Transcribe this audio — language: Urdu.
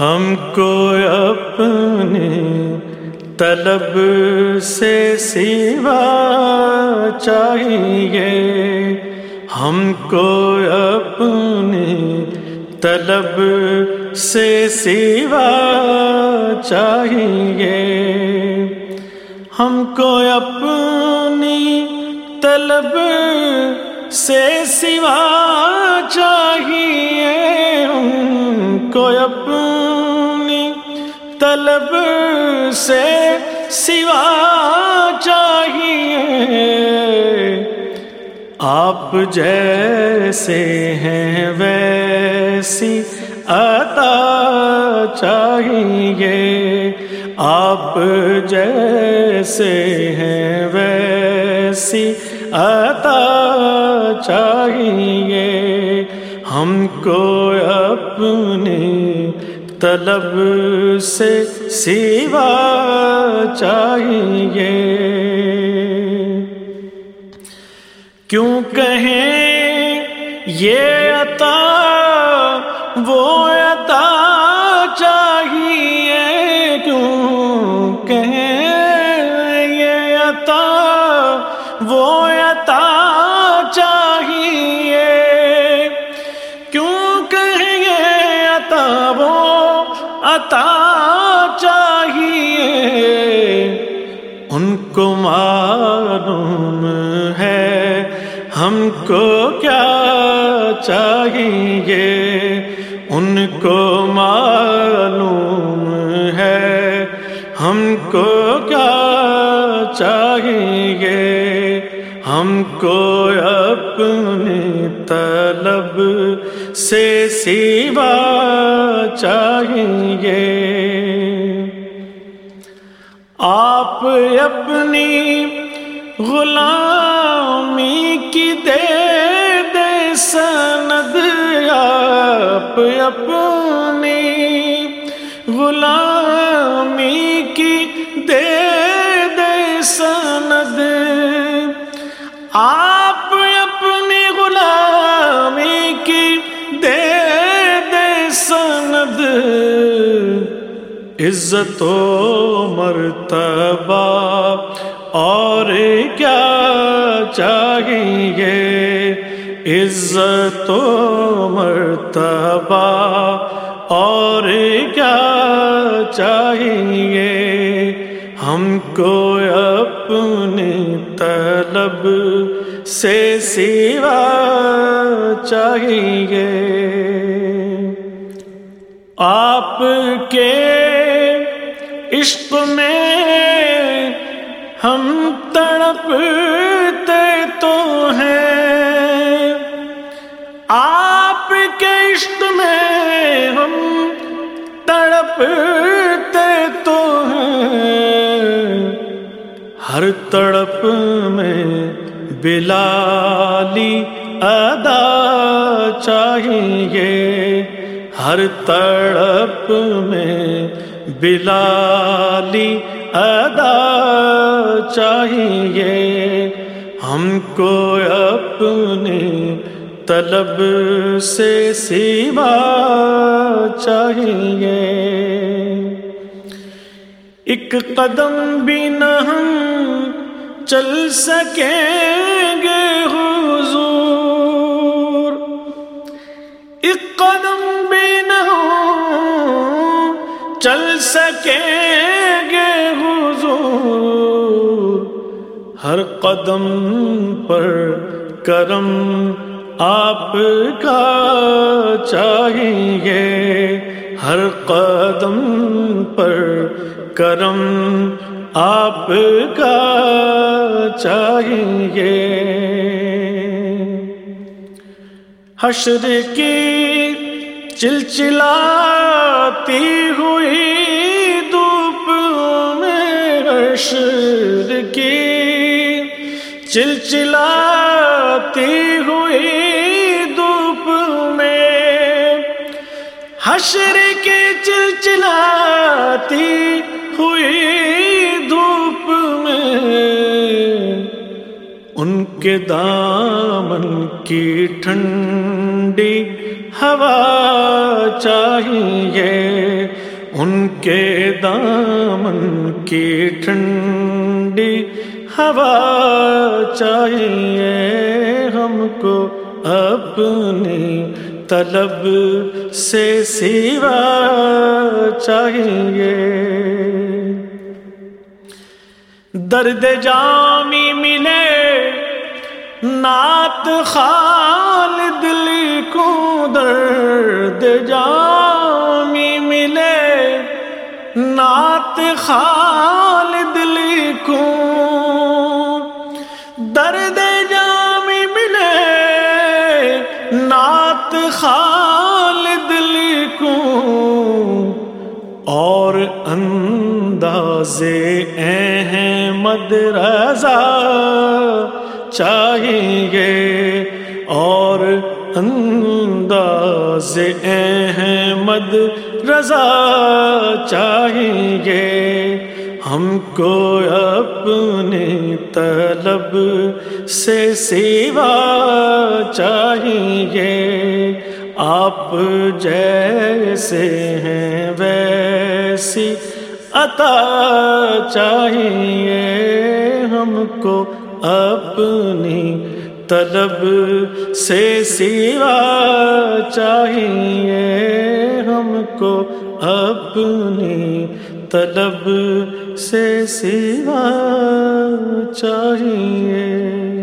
ہم کو اپنے طلب سے سوا چاہیے۔ ہم کو اپنے طلب سے سوا چاہیے۔ ہم کو اپنی طلب سے سوا چاہیے۔ طلب سے سوا چاہیے۔ آپ جیسے ہیں ویسی عطا چاہیے۔ آپ جیسے ہیں ویسی عطا چاہیے۔ ہم کو اپنی طلب سے سیوا چاہیے۔ کیوں کہیں یہ عطا، وہ عطا چاہیے۔ کیوں کہیں یہ عطا، وہ عطا چاہیے۔ کیوں کہیں یہ عطا، وہ عطا چاہیے۔ ان کو معلوم ہے ہم کو کیا چاہیے۔ ان کو معلوم ہے ہم کو کیا چاہیے۔ ہم کو اپنی طلب سے سیوا چاہیے۔ آپ اپنی غلامی کی دے دے سند، آپ اپنی غلامی کی عزت و مرتبہ اور کیا چاہیے عزت و مرتبہ اور کیا چاہیے ہم کو اپنی طلب سے سیوا چاہیے آپ کے عشق میں ہم تڑپتے تو ہیں۔ آپ کے عشق میں ہم تڑپتے تو ہیں۔ ہر تڑپ میں بلالی ادا چاہیے ہر تڑپ میں بلالی ادا چاہیے ہم کو اپنی طلب سے سیوا چاہیے ایک قدم بھی نہ ہم چل سکیں گے حضور ایک قدم چل سکیں گے حضور۔ ہر قدم پر کرم آپ کا چاہیے۔ ہر قدم پر کرم آپ کا چاہیے۔ حشر کی چلچلاتی ہوئی دھوپ میں حشر کی، چلچلاتی ہوئی دھوپ میں حشر کی چلچلاتی ہوئی دھوپ میں ان کے دامن کی ٹھنڈی ہوا چاہیے ان کے دامن کی ٹھنڈی ہوا چاہیے ہم کو اپنی طلب سے سیوا چاہیے۔ درد جامی ملے، نعت خالد کو درد جامی ملے۔ نعت خالد کو درد جامی ملے۔ نعت خالد کو اور انداز احمد رضا چاہیں گے۔ اور انداز احمد رضا چاہیں گے ہم کو اپنی طلب سے سیوا چاہیں گے آپ جیسے ہیں ویسی عطا چاہیے ہم کو اپنی طلب سے سیوا چاہیے ہم کو اپنی طلب سے سیوا چاہیے۔